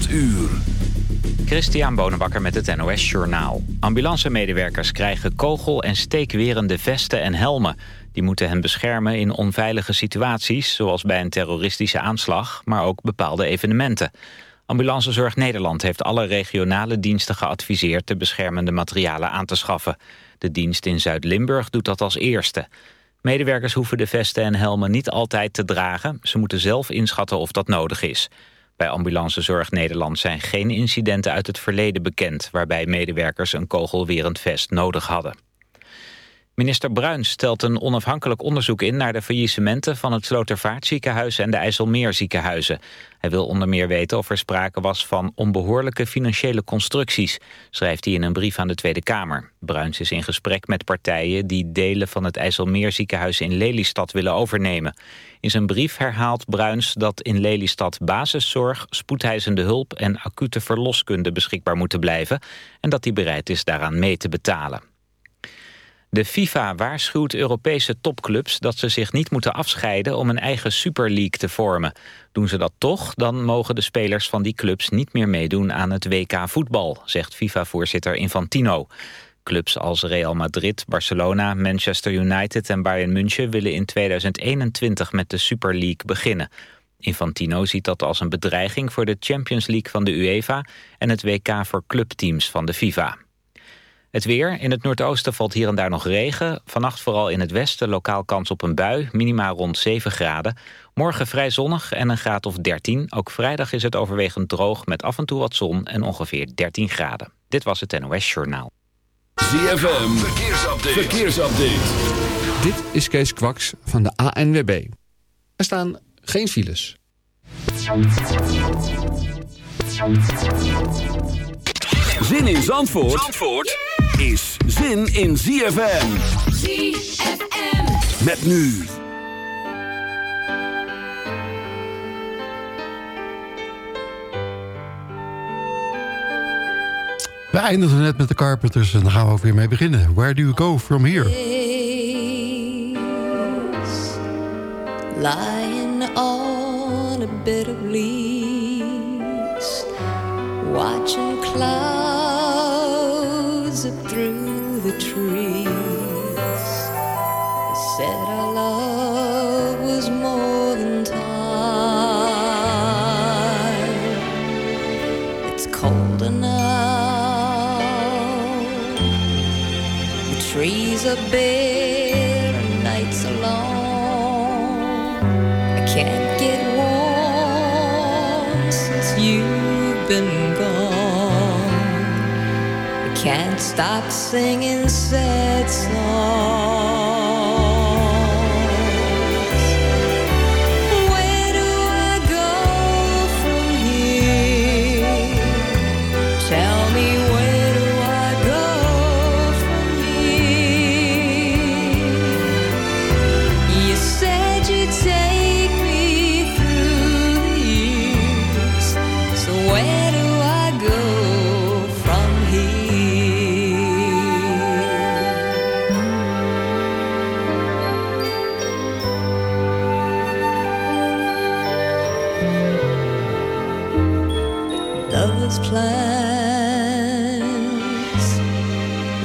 8 uur. Christian Bonenbakker met het NOS Journaal. Ambulancemedewerkers krijgen kogel- en steekwerende vesten en helmen. Die moeten hen beschermen in onveilige situaties... zoals bij een terroristische aanslag, maar ook bepaalde evenementen. Ambulancezorg Nederland heeft alle regionale diensten geadviseerd... de beschermende materialen aan te schaffen. De dienst in Zuid-Limburg doet dat als eerste. Medewerkers hoeven de vesten en helmen niet altijd te dragen. Ze moeten zelf inschatten of dat nodig is. Bij Ambulancezorg Nederland zijn geen incidenten uit het verleden bekend... waarbij medewerkers een kogelwerend vest nodig hadden. Minister Bruins stelt een onafhankelijk onderzoek in naar de faillissementen van het Slotervaartziekenhuis en de IJsselmeerziekenhuizen. Hij wil onder meer weten of er sprake was van onbehoorlijke financiële constructies, schrijft hij in een brief aan de Tweede Kamer. Bruins is in gesprek met partijen die delen van het IJsselmeerziekenhuis in Lelystad willen overnemen. In zijn brief herhaalt Bruins dat in Lelystad basiszorg, spoedeisende hulp en acute verloskunde beschikbaar moeten blijven en dat hij bereid is daaraan mee te betalen. De FIFA waarschuwt Europese topclubs dat ze zich niet moeten afscheiden om een eigen Super League te vormen. Doen ze dat toch, dan mogen de spelers van die clubs niet meer meedoen aan het WK voetbal, zegt FIFA-voorzitter Infantino. Clubs als Real Madrid, Barcelona, Manchester United en Bayern München willen in 2021 met de Super League beginnen. Infantino ziet dat als een bedreiging voor de Champions League van de UEFA en het WK voor clubteams van de FIFA. Het weer. In het noordoosten valt hier en daar nog regen. Vannacht vooral in het westen lokaal kans op een bui. Minima rond 7 graden. Morgen vrij zonnig en een graad of 13. Ook vrijdag is het overwegend droog met af en toe wat zon en ongeveer 13 graden. Dit was het NOS Journaal. ZFM. Verkeersupdate. Verkeersupdate. Dit is Kees Kwaks van de ANWB. Er staan geen files. Zin in Zandvoort? Zandvoort? is zin in ZFM. ZFM. Met nu. We eindigden net met de Carpenters en daar gaan we ook weer mee beginnen. Where do you go from here? Stop singing sad songs. God's plans,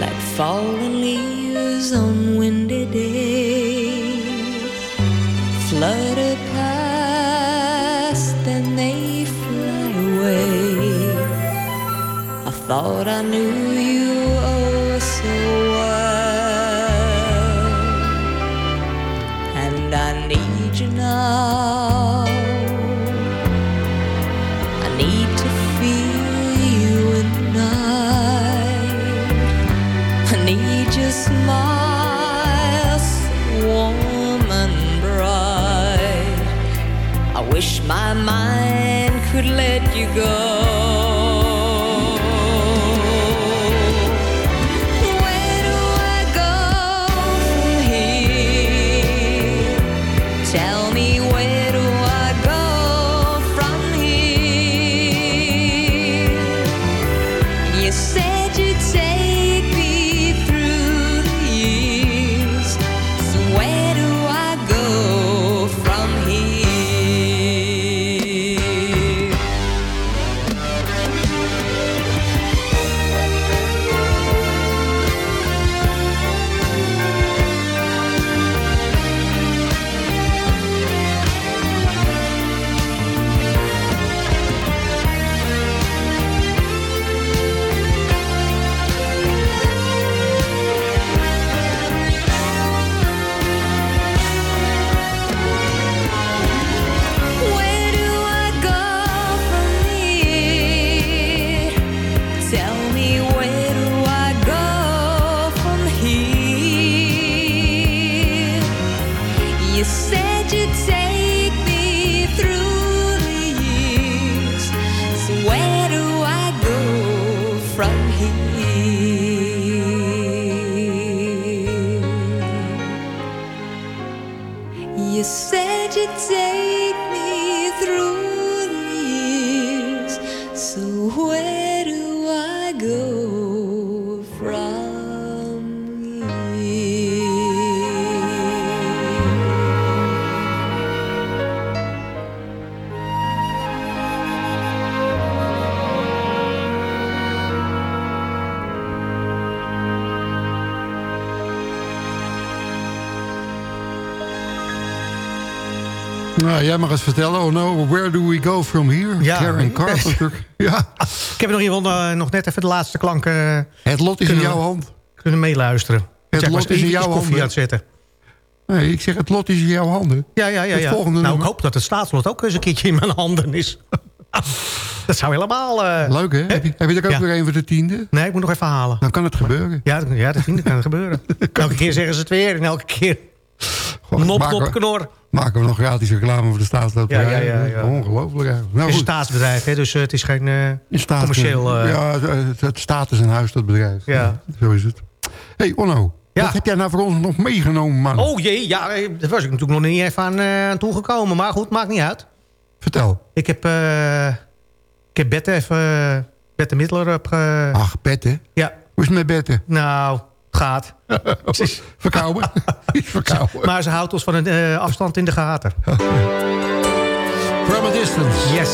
like fallen leaves on windy days, flutter past, then they fly away. I thought I knew you. Could let you go. say jij mag eens vertellen. Oh no, where do we go from here? Ja. Karen Carpenter. ja, Ik heb nog geval eh, nog net even de laatste klanken het lot is in jouw hand. kunnen meeluisteren. Het Zeg lot is in jouw koffie handen. aan het zetten. Nee, ik zeg het lot is in jouw handen. Ja, ja, ja. Het ja. volgende Nou, ik hoop dat het staatslot ook eens een keertje in mijn handen is. dat zou helemaal... eh, Leuk hè? Heb je, heb je er ook Ja. weer een voor de tiende? Nee, ik moet nog even halen. Dan kan het gebeuren. Ja, dat- ja dat, dat kan gebeuren. elke keer zeggen ze het weer en elke keer nop, nop, knor. Maken we nog gratis reclame voor de staatsloterij. Ja, ja, ja, ja. Ongelooflijk eigenlijk. Nou, Het is een staatsbedrijf, hè, dus eh, het is geen... In staat, commercieel, eh, ja, het, het staat is een huis, dat bedrijf. Ja. Zo is het. hey, Onno. Ja. Wat heb jij nou voor ons nog meegenomen, man? Oh jee, ja, daar was ik natuurlijk nog niet even aan, aan toegekomen. Maar goed, maakt niet uit. Vertel. Ik heb, ik heb Bette even... Bette Middeler op... eh, Ach, Bette. Ja, Hoe is het met Bette? nou, gaat. Is- Verkouden? Iets verkouden. maar ze houdt ons van een eh, afstand in de gaten. From a distance. Yes.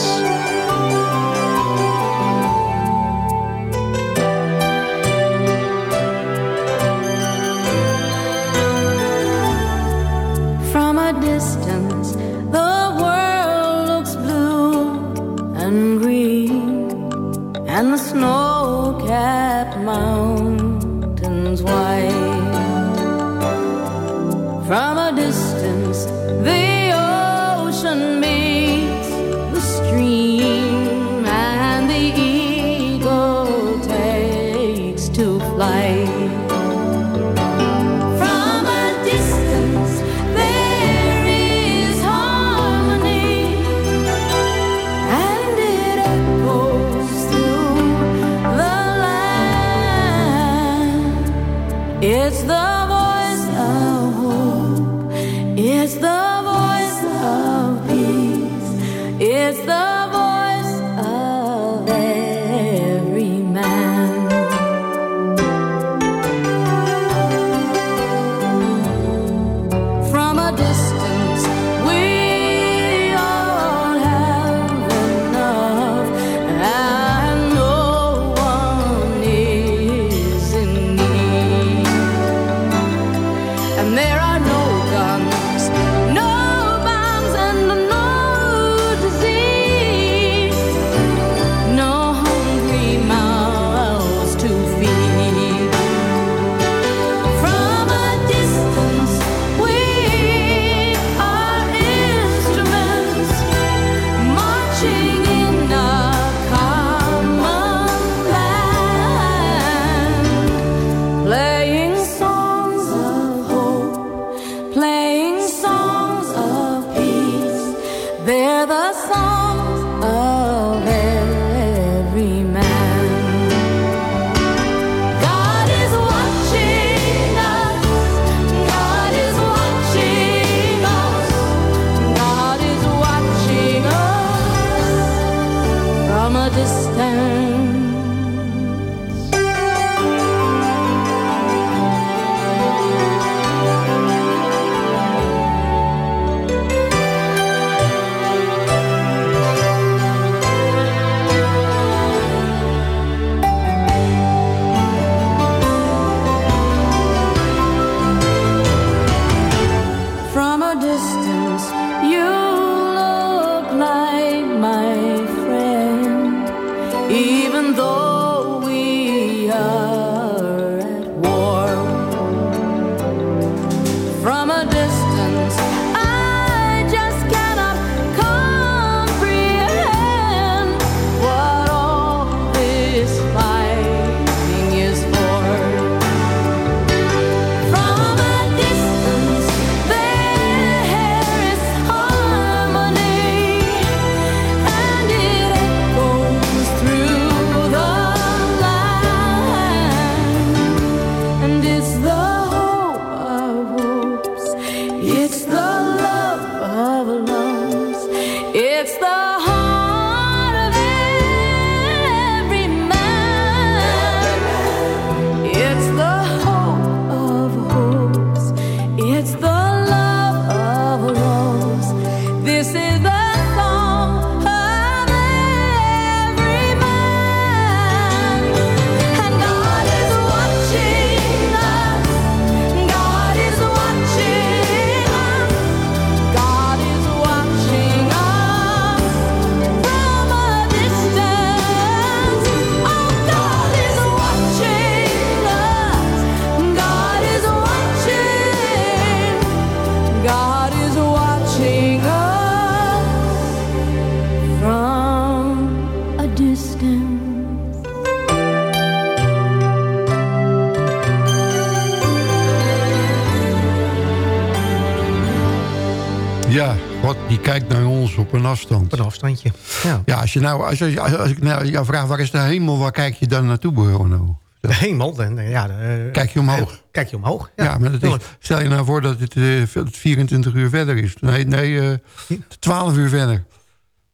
Op een afstand. Op een afstandje. Ja. Ja, als, je nou, als, je, als ik nou jou vraag, waar is de hemel? Waar kijk je dan naartoe, Bruno? De hemel. Eh, ja, de, eh, Kijk je omhoog? Kijk je omhoog. Ja, maar dat is, tuurlijk. stel je nou voor dat het, eh, 24 uur verder is. Nee, nee eh 12 uur verder.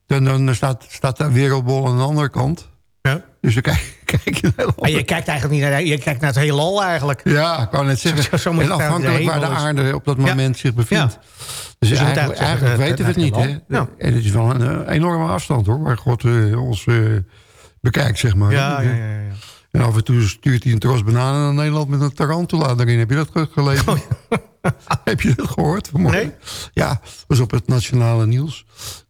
Dan, dan staat, staat de wereldbol aan de andere kant. Ja. Dus dan kijk, kijk je de Maar je kijkt eigenlijk niet naar, je kijkt naar het heelal eigenlijk. Ja, ik wou net zeggen. zo en afhankelijk waar de aarde op dat Ja. moment zich bevindt. Ja. Dus, eigenlijk, eigenlijk zeggen, weten we het niet. Hè? En het is wel een eh, enorme afstand hoor, waar God eh, ons eh, bekijkt, zeg maar. Ja, ja, ja. ja. En af en toe stuurt hij een tros bananen naar Nederland met een tarantula erin. Heb je dat ge- gelezen? Heb je dat gehoord vanmorgen? Oh, Nee. Ja, dat was op het nationale nieuws.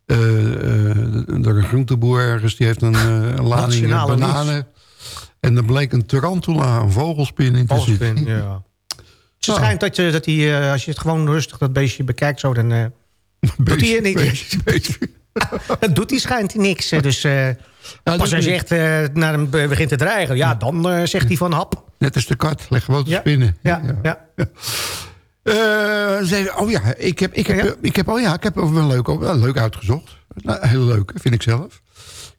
Eh eh, er een groenteboer ergens, die heeft een, eh, een lading bananen. En er bleek een tarantula, een vogelspin in te zitten. ja. Het Ja. schijnt dat, je, dat hij, eh, als je het gewoon rustig dat beestje bekijkt, zo, dan eh, doet hij niks. beetje. Dat doet hij schijnt hij niks. Dus eh, pas als echt eh, naar hem be- begint te dreigen, ja, dan zegt hij van hap. Net als de kat, leg gewoon te Ja. spinnen. Ja, ja. ze- oh ja, ik heb, ik heb, Ja. Ik heb, oh ja, ik heb wel leuk, wel leuk uitgezocht. Nou, heel leuk, vind ik zelf.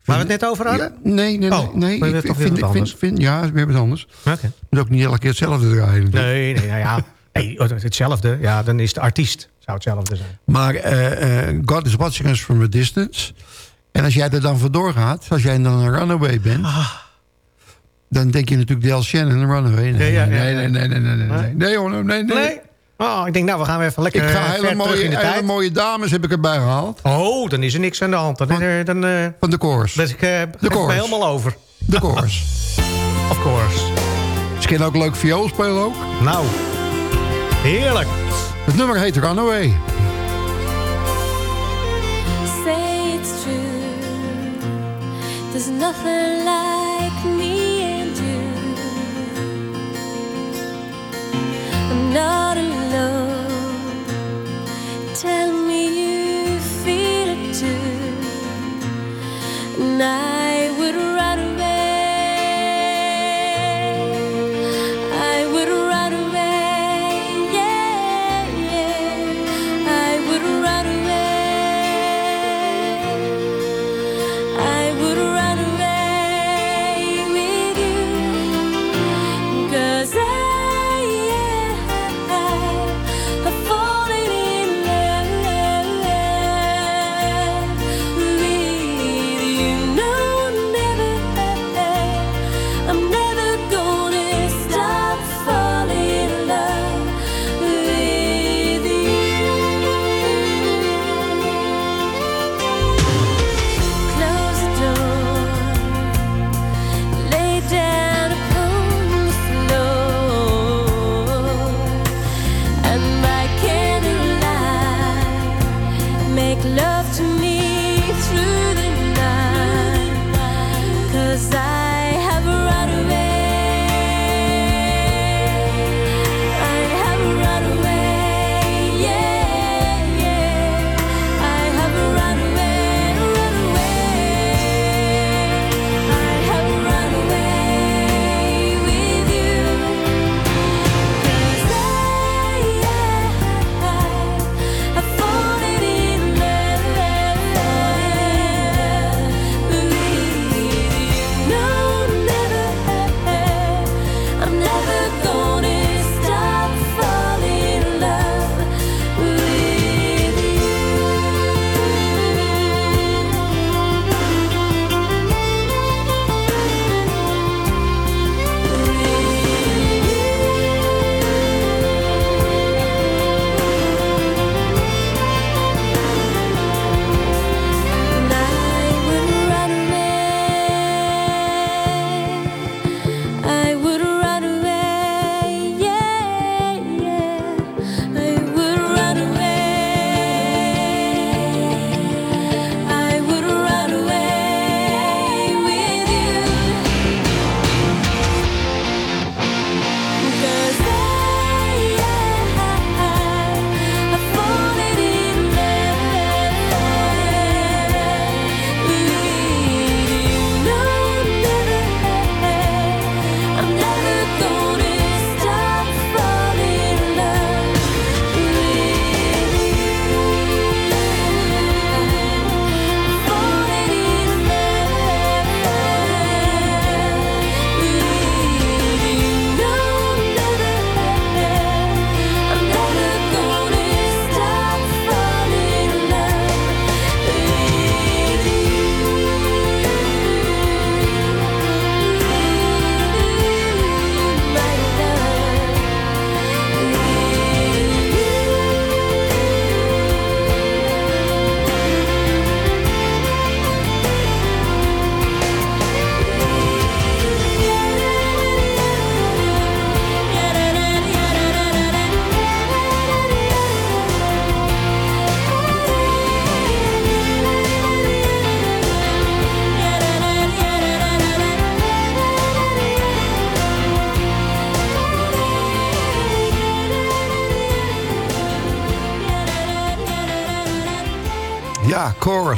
Waar we het net over hadden? Ja, nee, nee, nee. Oh, nee. Ik vind, vind, vind, ja, is weer wat anders. Oké. Moet ook niet elke keer hetzelfde draaien. Nee, nee, nou ja. Oh, hetzelfde, ja, dan is de artiest. Zou hetzelfde zijn. Maar eh, eh, God is watching us from a distance. En als jij er dan vandoor gaat, als jij dan een runaway bent... dan denk je natuurlijk Del Shannon, een runaway. Nee, Ja, ja, ja, nee, ja. nee, nee, nee, nee, nee, nee. Nee, hoor, nee, nee. Nee? Oh, ik denk, nou, we gaan weer even Ik lekker ga eh, hele terug in mooie, de hele tijd. mooie dames heb ik erbij gehaald. Oh, dan is er niks aan de hand. Dan, eh, dan eh, Van de koors. ben ik, ik koers. me helemaal over. De koors. Of course. Ze kunnen ook leuk viool spelen ook. Nou, heerlijk. Het nummer heet Runaway. Say it's true. There's nothing like me and you. I'm not alone. And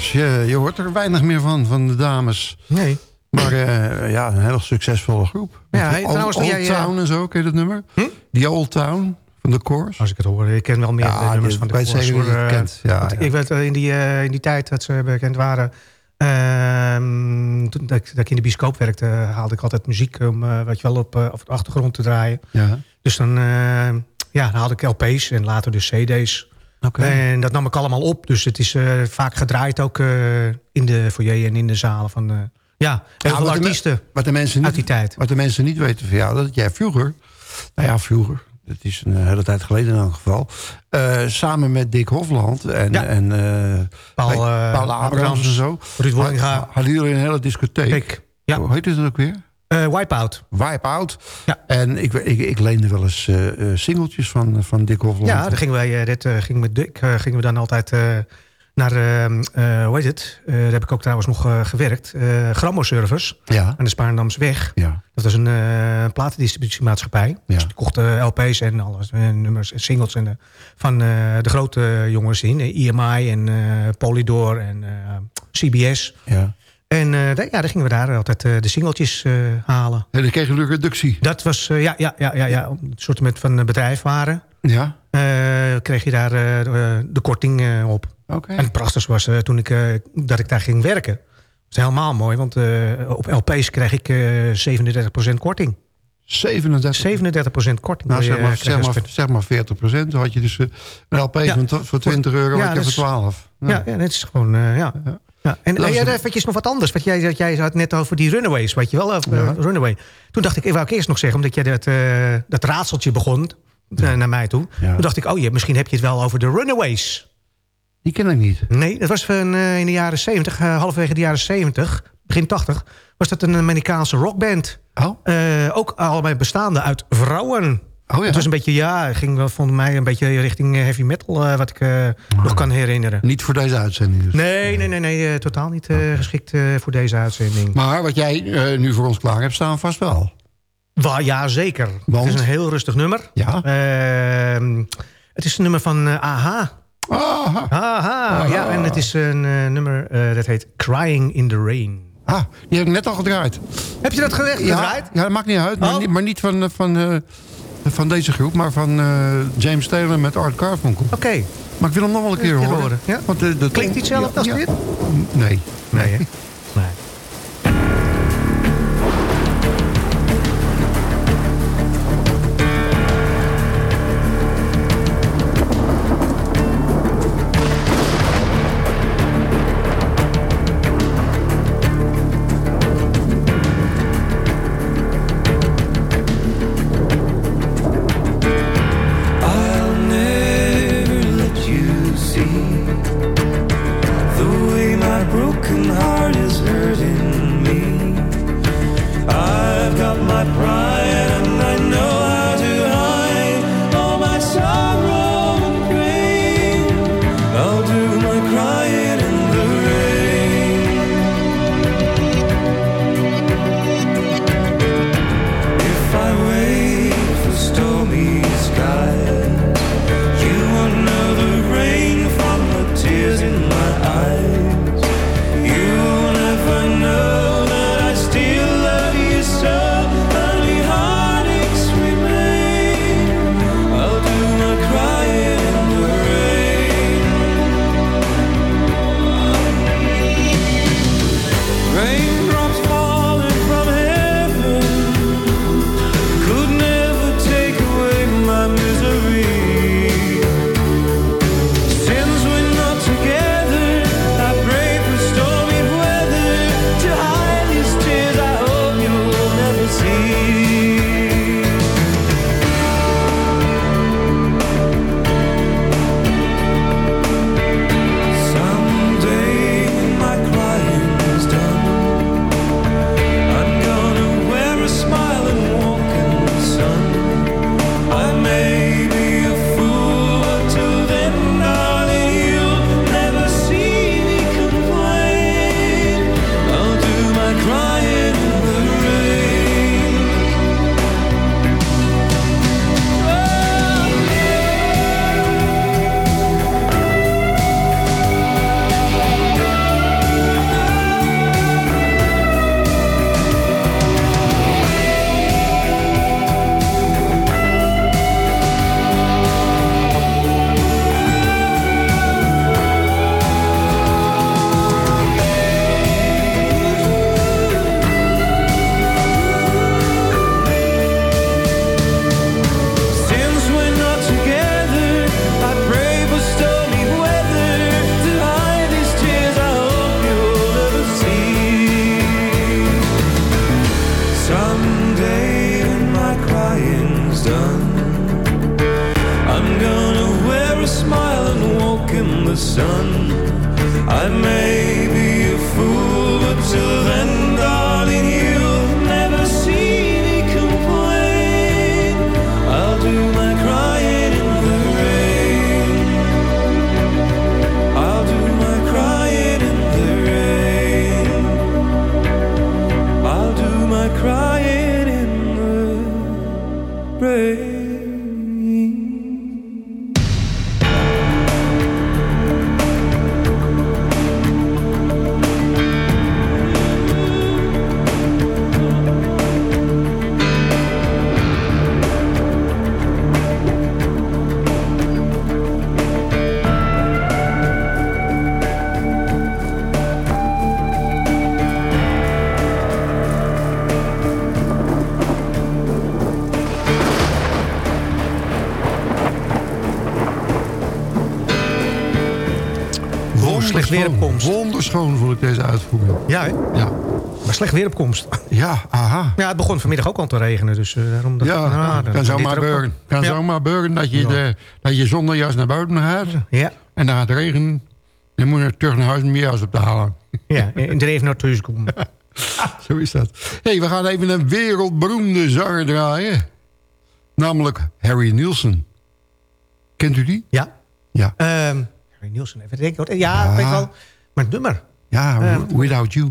Je, je hoort er weinig meer van, van de dames. Nee. Maar eh, ja, een heel succesvolle groep. Ja, hey, Old, trouwens, Old jij, Town en zo, ken je dat nummer? Hm? Die Old Town van de Chorus. Als ik het hoor. Ik ken wel meer Ja, de nummers van de zeker hoor, het eh, kent. Ja. Ik weet eh, in die, eh, in die tijd dat ze bekend waren... ehm, toen dat ik, dat ik in de bioscoop werkte... haalde ik altijd muziek om wat je wel op, op de achtergrond te draaien. Ja. Dus dan, ja, dan haalde ik LP's en later dus CD's. Oké. En dat nam ik allemaal op. Dus het is eh, vaak gedraaid ook eh, in de foyer en in de zalen van... eh, ja, heel Ja, veel wat de me- artiesten Wat de mensen uit die niet, tijd. wat de mensen niet weten van jou, dat jij vroeger... Nou ja, vroeger. Dat is een hele tijd geleden in elk geval. eh, samen met Dick Hofland en, Ja. en eh, Paul, eh, Paul Abrams en zo. Ruud Wollinga. Hadden jullie een hele discotheek. Ik, ja, Hoe heet het ook weer? Eh, Wipeout. Wipeout. Ja. En ik, ik, ik leende wel eens eh, singeltjes van, van Dick Hofland. Ja, dan gingen wij, dit, gingen met Dick, gingen we dan altijd naar, eh, eh, hoe heet het? Daar heb ik ook trouwens nog gewerkt. Grammo Service ja. aan de Spaarndamsweg. ja. Dat was een platendistributiemaatschappij. Ja. Dus die kochten LP's en alles, nummers en singles en, van de grote jongens in. eh, EMI en Polydor en CBS. ja. En eh, ja, dan gingen we daar altijd eh, de singeltjes eh, halen. En dan kreeg je een reductie. Dat was, ja, ja, ja, ja, ja, een soort met van bedrijf waren. Ja. kreeg je daar de, korting op. Oké. En het prachtigste was toen ik, dat ik daar ging werken. Dat is helemaal mooi, want op LP's kreeg ik eh 37% korting. 37. 37% korting. Nou, zeg maar, zeg maar, zeg maar 40 procent. Dan had je dus een LP Ja. voor 20 euro, Ja, had je dat voor is- 12. ja, ja, het is gewoon, ja. Ja. En is ja, eventjes nog wat anders. Want jij, jij had net over die runaways, weet je wel? Over, Ja. eh, runaway. Toen dacht ik, ik wou ik eerst nog zeggen, omdat jij dat, eh, dat raadseltje begon eh, naar mij toe. Ja. Toen dacht ik, oh ja, misschien heb je het wel over de runaways. Die ken ik niet. Nee, dat was van, in de jaren 70, eh, halverwege de jaren 70, begin 80, was dat een Amerikaanse rockband. Oh, ook allebei bestaande uit vrouwen. Oh ja. Het was een beetje, ja, ging wel volgens mij een beetje richting eh, heavy metal, eh, wat ik eh, nog kan herinneren. Niet voor deze uitzending dus. Nee, nee, nee, nee totaal niet eh, geschikt voor deze uitzending. Maar wat jij nu voor ons klaar hebt staan, vast wel. Wa- ja, zeker. Want? Het is een heel rustig nummer. Ja. Ehm, het is een nummer van AHA. Aha. AHA, ja. En het is een nummer dat heet Crying in the Rain. Ah, die heb ik net al gedraaid. Heb je dat gedraaid? Ja, ja, dat maakt niet uit. Maar, Oh. niet, maar niet van, van, van deze groep, maar van eh, James Taylor met Art Carfunkel. Oké. Maar ik wil hem nog wel een keer horen. ja. Want de, de Klinkt die hetzelfde als dit? Nee. Nee? Nee. Weer op komst. Wonderschoon vond ik deze uitvoering. Ja, hè? Ja, maar slecht weer op komst. ja aha. Ja, het begon vanmiddag ook al te regenen. Dus eh, daarom dat, Ja, nou, dan kan zomaar beuren. Kan Ja. zomaar beuren dat je, de, dat je zonder jas naar buiten gaat. Ja, En dan gaat het regenen. Dan moet je terug naar huis om je jas op te halen. ja. En er even naar thuis komen. Zo is dat. hey, we gaan even een wereldberoemde zanger draaien. Namelijk Harry Nielsen. Kent u die? Ja. Ja. Ehm Harry Nielsen, even denken. Ja, Ja. weet ik wel. Maar het nummer. Ja, Eh, Without You.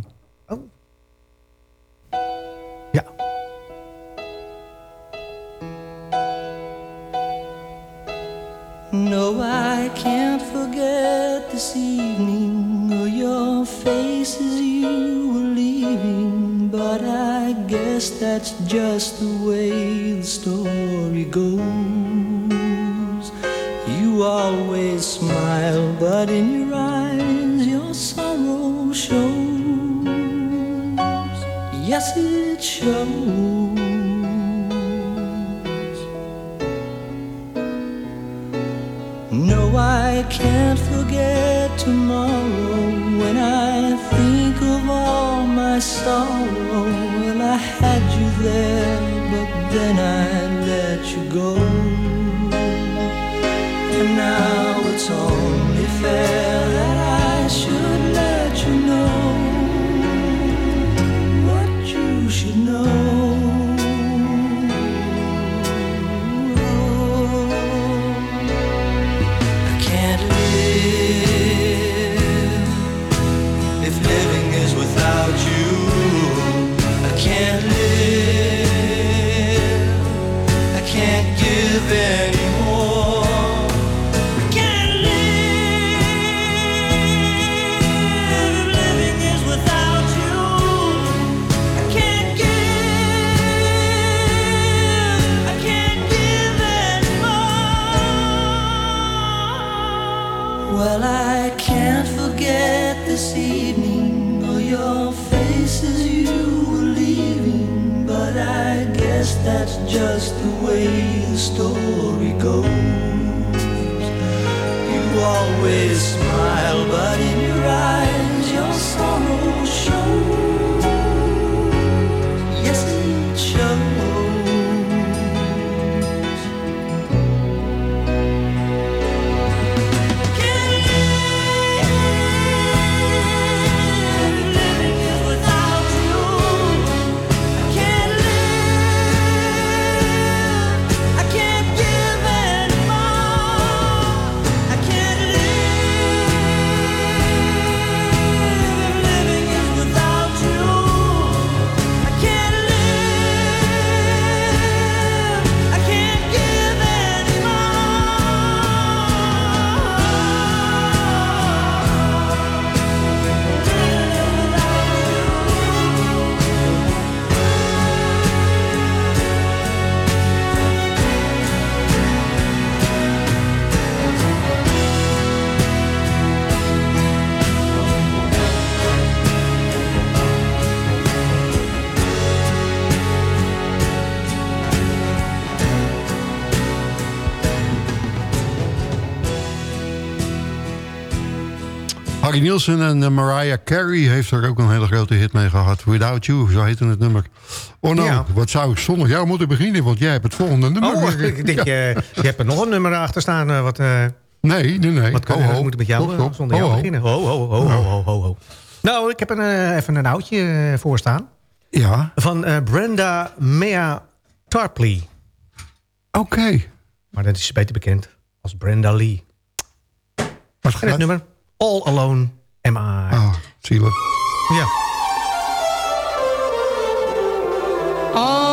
Ja. No, I can't forget this evening or your face as you were leaving. But I guess that's just the way the story goes. You always smile, but in your eyes your sorrow shows. Yes, it shows. No, I can't forget tomorrow when I think of all my sorrow. Well, I had you there, but then I let you go. And now it's only fair Nielsen en eh, Mariah Carey heeft er ook een hele grote hit mee gehad. Without You, zo heette het nummer. Oh nou, Ja. wat zou ik zonder jou moeten beginnen? Want jij hebt het volgende nummer. Oh, ik denk, je, je hebt er nog een nummer achter staan. eh, wat, eh, Nee, nee, nee. Wat we moeten met jou Stop, eh, stop. zonder jou Ho, beginnen? Ho, ho, ho, ho, ho, ho, ho. Nou, ik heb een, eh, even een oudje eh, voor staan. Ja, Van eh, Brenda Mea Tarpley. oké. Maar dat is beter bekend als Brenda Lee. Wat En het gaat? nummer All Alone Am I. Ah, zielig. Ja. All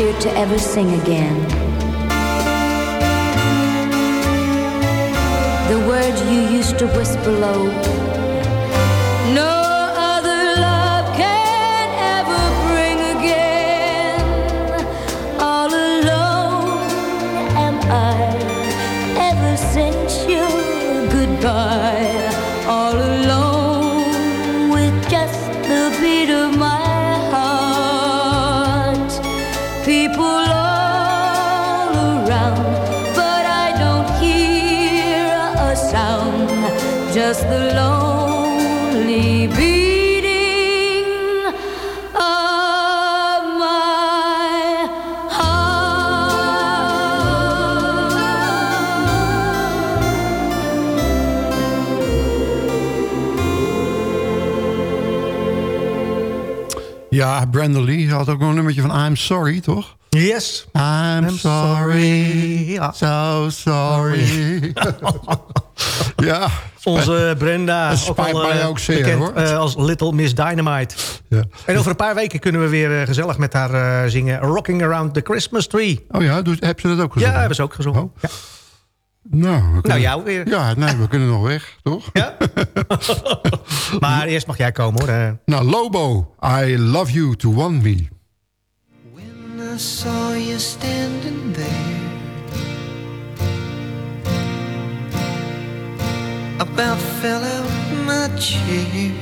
heart to ever sing again. The words you used to whisper low. Brenda Lee had ook nog een nummertje van I'm Sorry, toch? Yes. I'm, I'm sorry, sorry. Ja. so sorry. ja, Onze Brenda, ook al mij eh, ook zeer, bekend hoor. eh, als Little Miss Dynamite. ja. En over een paar weken kunnen we weer eh, gezellig met haar zingen... Rocking Around the Christmas Tree. Oh ja, doet, heb ze dat ook gezongen? Ja, hebben ze ook gezongen. Oh. Ja. Nou, we Nou, kunnen- jou weer. Ja, nee, we kunnen nog weg, toch? Ja? maar eerst mag jij komen, hoor. Eh, Nou, Lobo, I love you to want me. When I saw you standing there, about fell out my chair.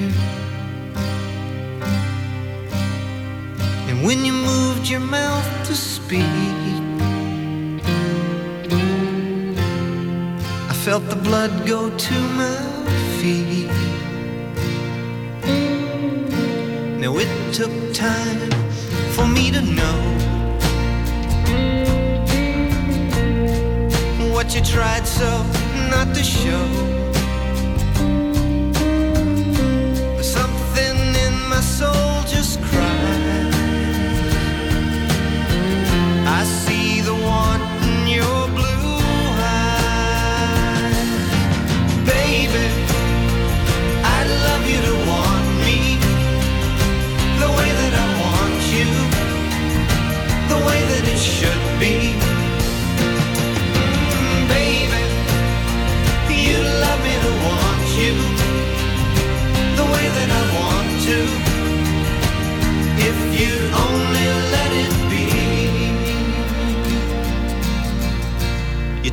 And when you moved your mouth to speak, felt the blood go to my feet. Now it took time for me to know what you tried so not to show.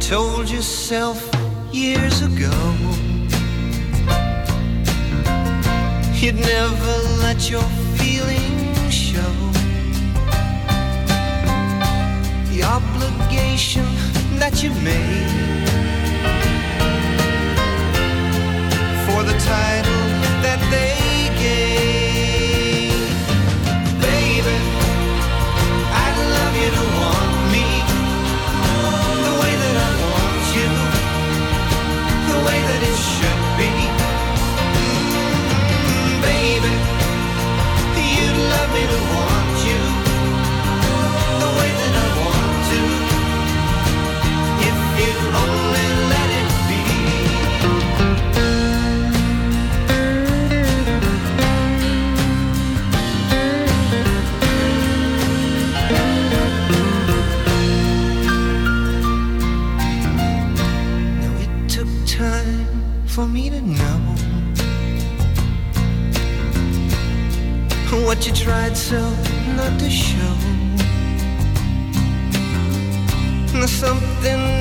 Told yourself years ago You'd never let your feelings show. The obligation that you made tried so not to show. Something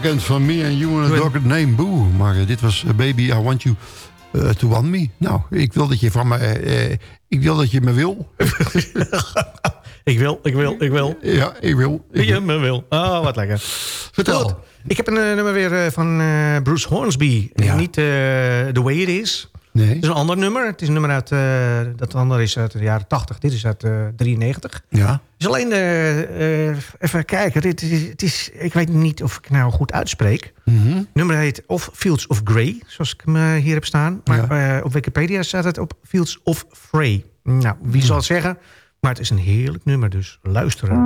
bekend van Me and You and a Dog Name Boo. Maar eh, dit was eh, Baby, I Want You eh, to Want Me. Nou, ik wil dat je van me... ik wil dat je me wil. Ik wil, ik wil, ik wil. ja, ik wil. Ik je wil. me wil. Oh, wat lekker. Vertel. Goed. Ik heb een nummer weer van Bruce Hornsby. Ja. Niet The Way It Is. Nee. Het is een ander nummer. Het is een nummer uit... eh, dat andere is uit de jaren 80. Dit is uit eh 93. Ja. Dus alleen... eh, eh, even kijken. Dit is, het is, ik weet niet of ik nou goed uitspreek. Mhm. Het nummer heet of Fields of Grey. Zoals ik hem hier heb staan. Maar op Wikipedia staat het op Fields of Frey. Nou, wie zal het zeggen? Maar het is een heerlijk nummer. Dus luisteren.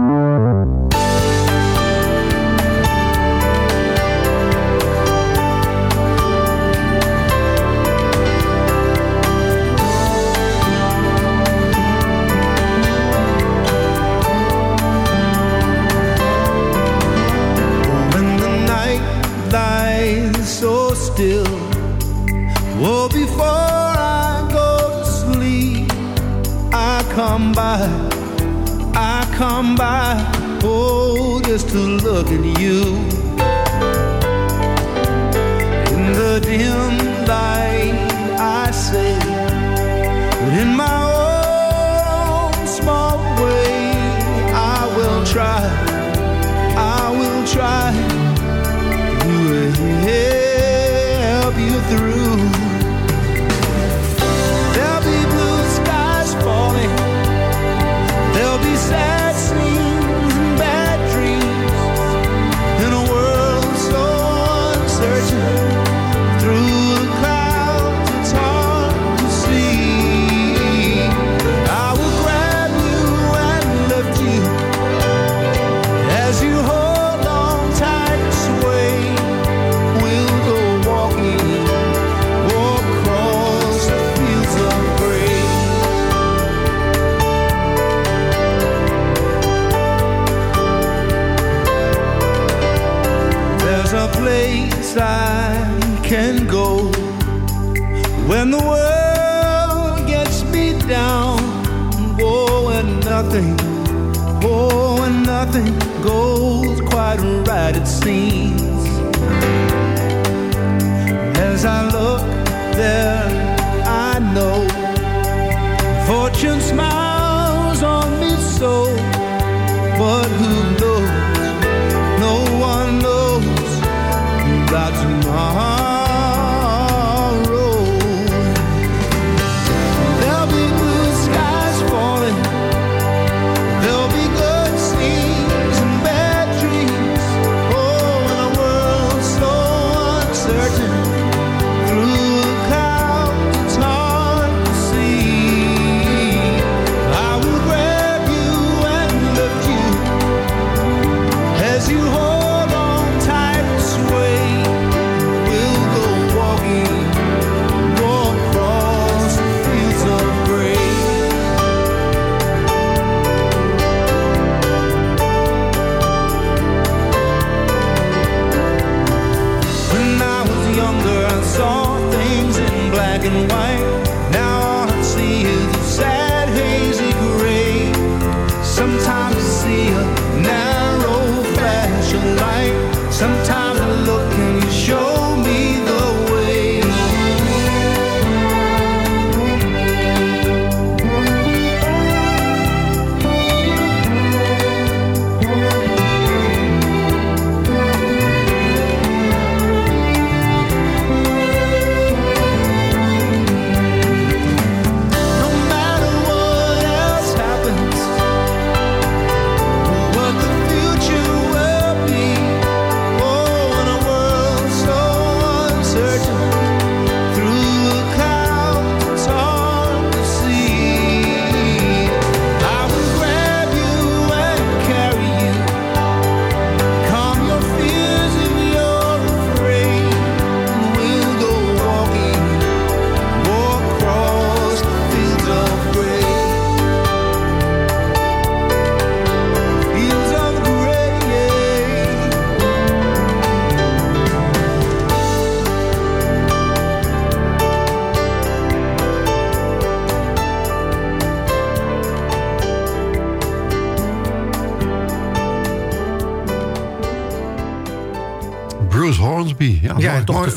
By, I come by, oh, just to look at you. In the dim light,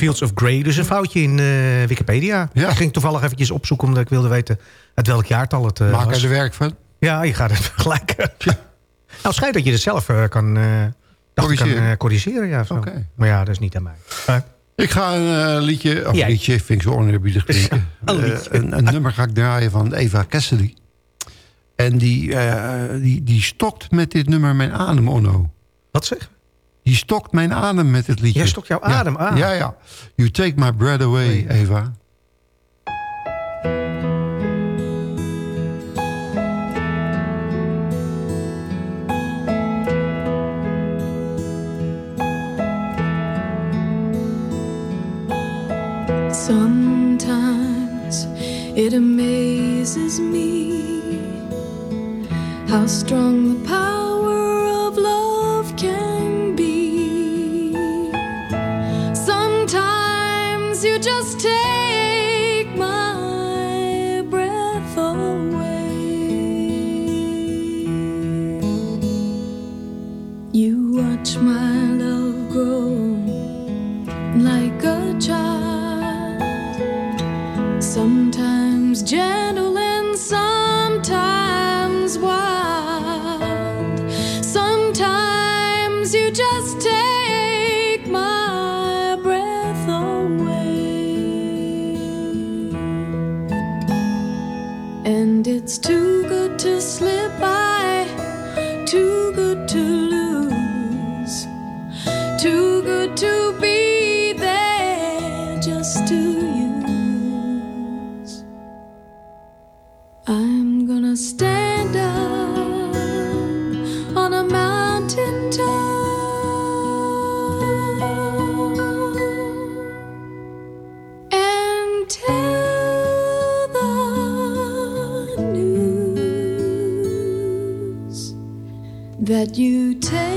Fields of Grey. Dus een foutje in eh, Wikipedia. Ja. Ik ging toevallig eventjes opzoeken... omdat ik wilde weten uit welk jaartal het eh, Maak was. er er werk van. Ja, je gaat het vergelijken. Nou, schijnt dat je het zelf eh, kan, ik, kan Corrigeren. corrigeren. Ja. Maar ja, dat is niet aan mij. Ik ga een liedje, of Jij. liedje, vind ik zo oneerbiedig klinken. een een, een nummer ga ik draaien van Eva Cassidy. En die, die, die stokt met dit nummer mijn adem, Onno. wat zeg? Die stokt mijn adem met het liedje. Jij stokt jouw adem ja. aan? Ja, ja. You take my breath away, Eva. Sometimes it amazes me how strong the power that you take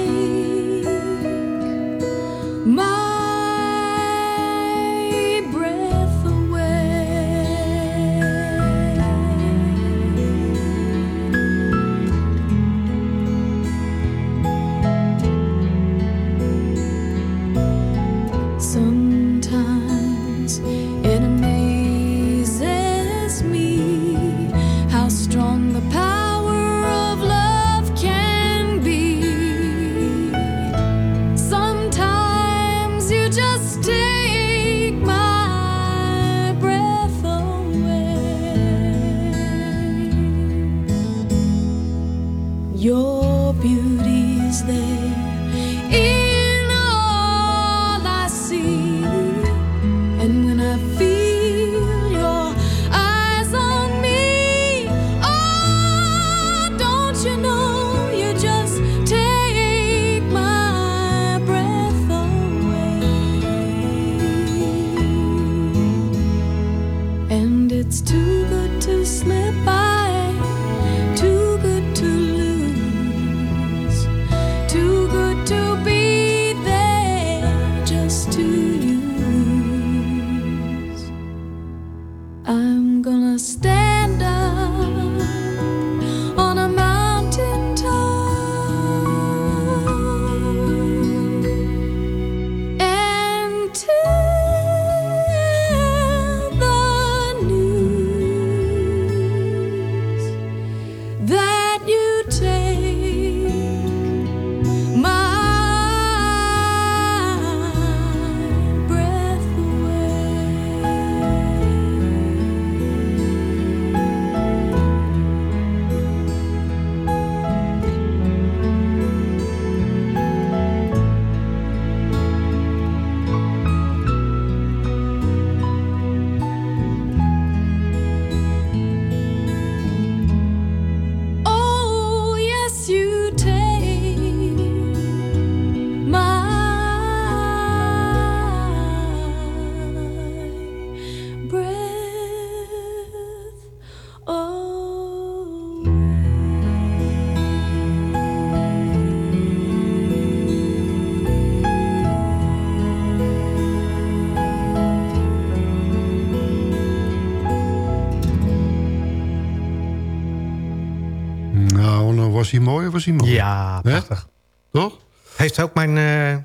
was hij mooi of was hij mooi? Ja, prachtig. Toch? Heeft ook mijn, eh,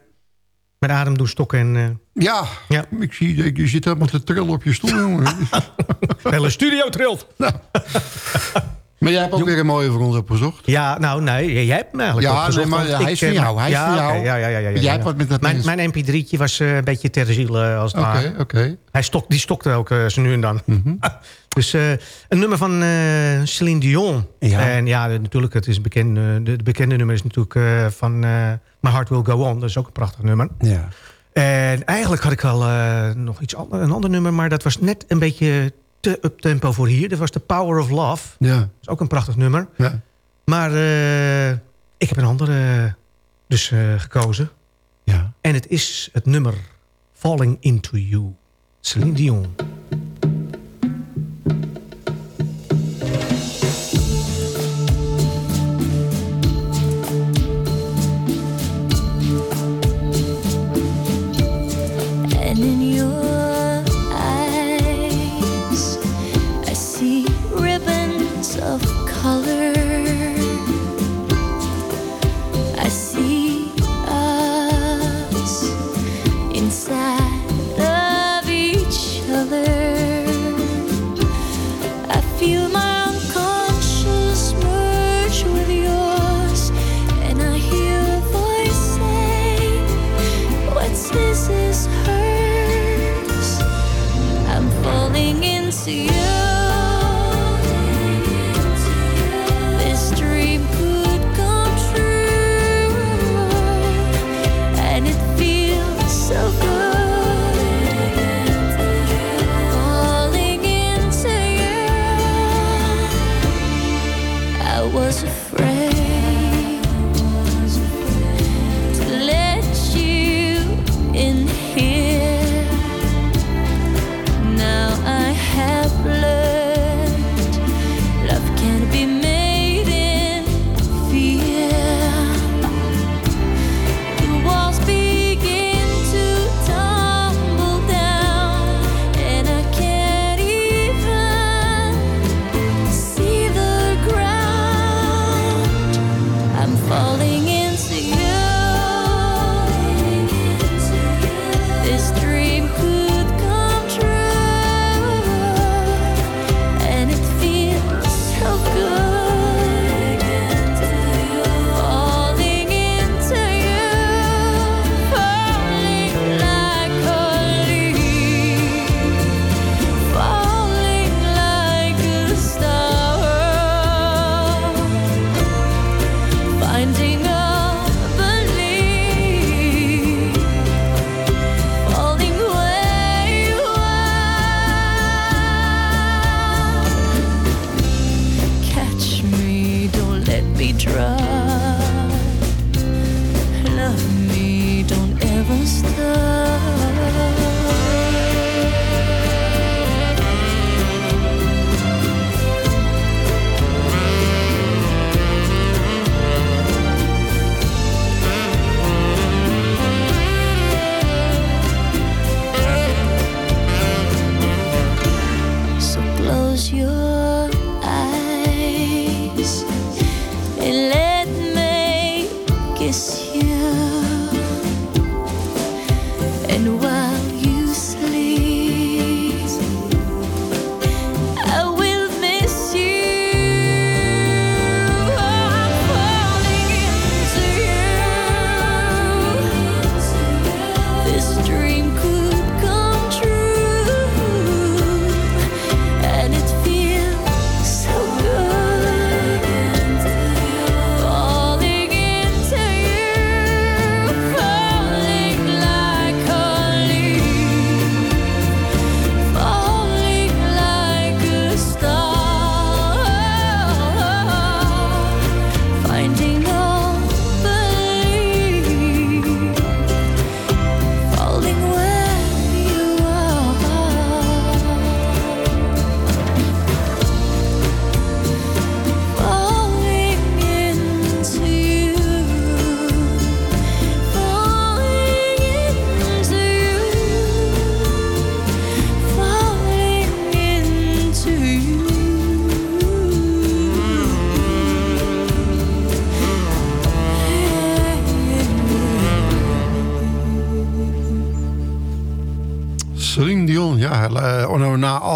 mijn adem doen stokken. En, eh, Ja, Ja. ik zie, je zit helemaal te trillen op je stoel, jongen. de hele studio trilt. Maar jij hebt ook weer een mooie voor ons opgezocht. Ja, nou nee, jij hebt hem eigenlijk Ja, opgezocht, nee, maar want hij ik, is van eh, jou, hij is ja, van jou. ja, ja, ja, ja, ja, Jij hebt wat met dat mijn, mijn mp3'tje was eh, een beetje ter ziel eh, als het ware. oké. Hij stok, die stokte ook eh, zo nu en dan. Mhm. dus eh, een nummer van eh Celine Dion. Ja. En ja, natuurlijk, het is een bekende, de, de bekende nummer is natuurlijk eh, van eh My Heart Will Go On. Dat is ook een prachtig nummer. Ja. En eigenlijk had ik al eh, nog iets ander, een ander nummer, maar dat was net een beetje te up-tempo voor hier. Dat was The Power of Love. Ja. Dat is ook een prachtig nummer. ja. Maar eh, ik heb een andere dus eh, gekozen. ja. En het is het nummer Falling Into You. Celine Dion.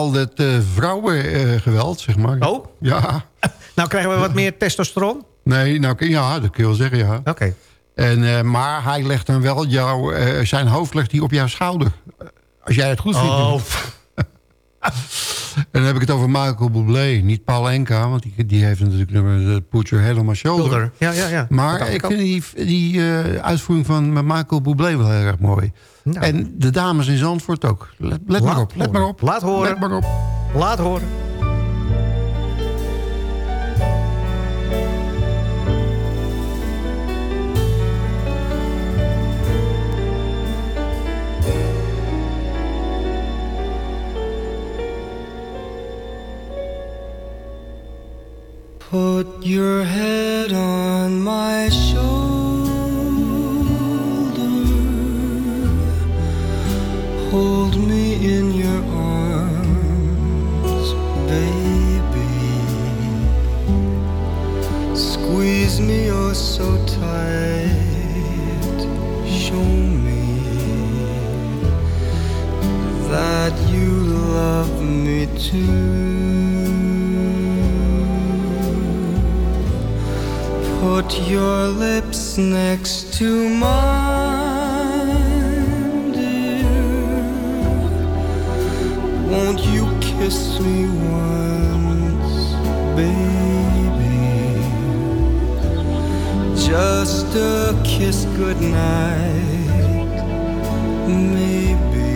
Al dat eh, vrouwengeweld, zeg maar. Oh? Ja. Nou krijgen we wat meer testosteron? Nee, nou, ja, dat kun je wel zeggen, ja. Oké. En, eh, maar hij legt dan wel jouw, eh, zijn hoofd legt hij op jouw schouder. Eh, Als jij het goed vindt. Oh, En dan heb ik het over Michael Bublé, niet Paul Enka. Want die, die heeft natuurlijk nummer eh, Put Your Head on My Shoulder. Ja, ja, ja. Maar ik vind die, die eh, uitvoering van Michael Bublé wel heel erg mooi. Nou. En de dames in Zandvoort ook. Let, let maar op, let horen. maar op. Laat horen. Let maar op. Laat horen. Put your head on my shoulder. So tight. Show me that you love me too. Put your lips next to mine, dear. Won't you kiss me once, Just a kiss goodnight, maybe.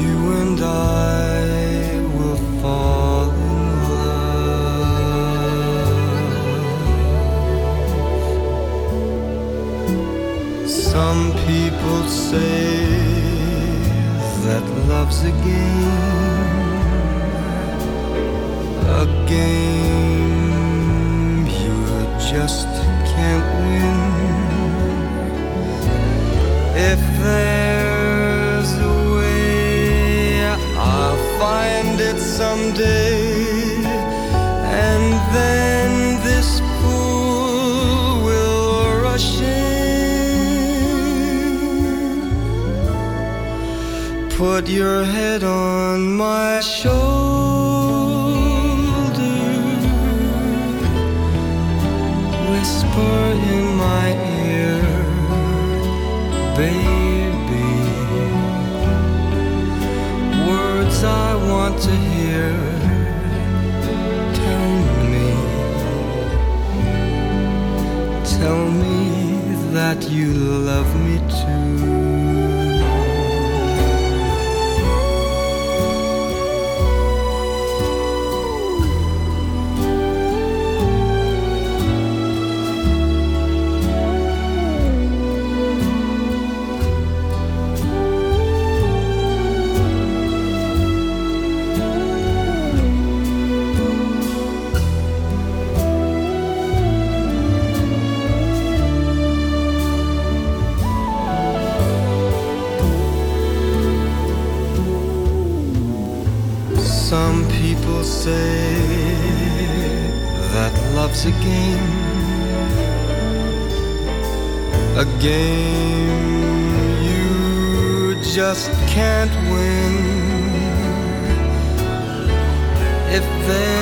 You and I will fall in love. Some people say that love's a game, a game just can't win. If there's a way, I'll find it someday. And then this pool will rush in. Put your head on my shoulder. Whisper in my ear baby. Words I want to hear. Tell me, tell me that you love me just can't win. If there's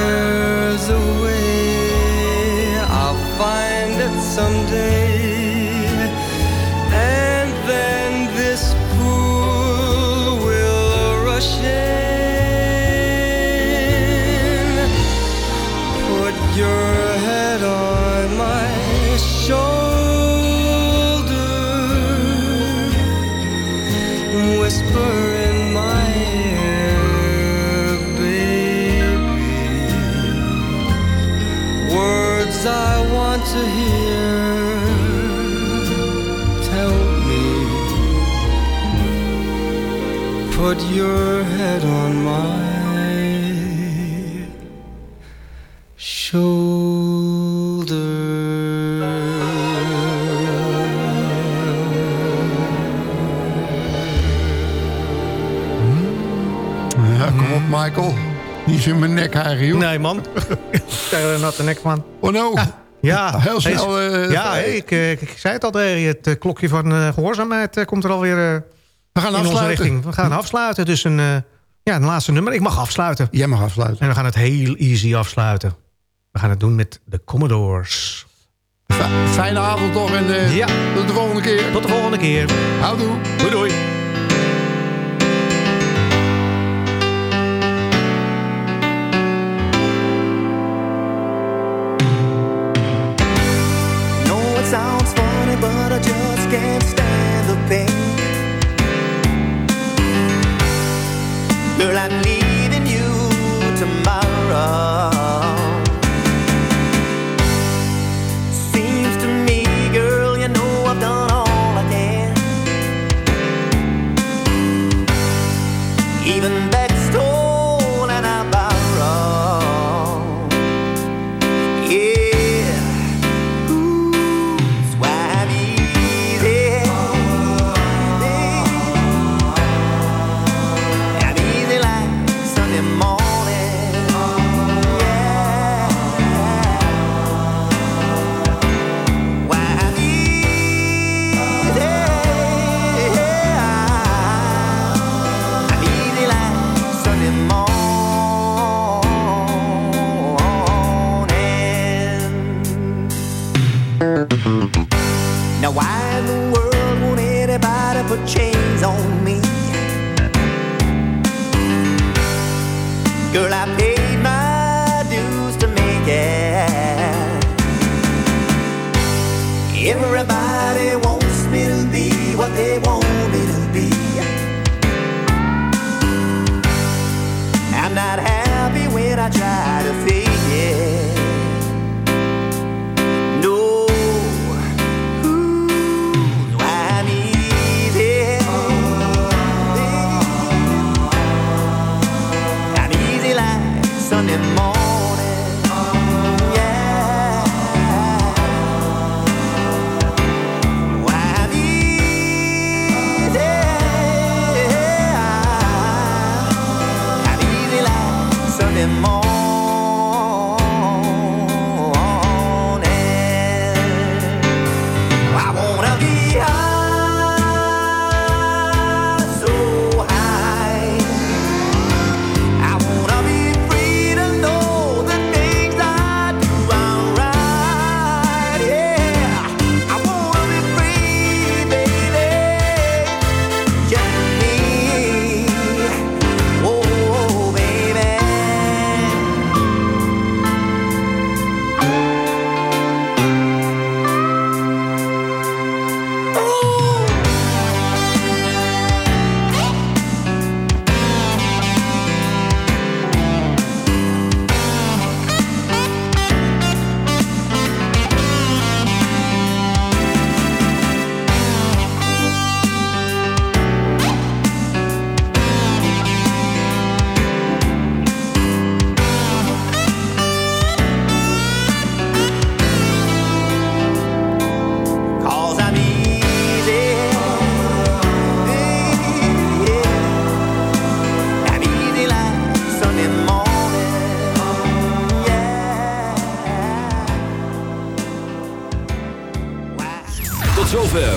Zo in mijn nek hijgen, joh. Nee, man. Een natte nek, man. Oh no. Ja, Heel snel, eh, ja, eh, ik, eh, ik, ik zei het al tegen je. Het klokje van eh, gehoorzaamheid eh, komt er alweer... eh We gaan in onze afsluiten. richting. We gaan afsluiten. Dus een, eh, ja, een laatste nummer. Ik mag afsluiten. Jij mag afsluiten. En we gaan het heel easy afsluiten. We gaan het doen met de Commodores. Fi- Fijne avond toch en eh, Ja. tot de volgende keer. Tot de volgende keer. Houdoe. Doei doei. Funny, but I just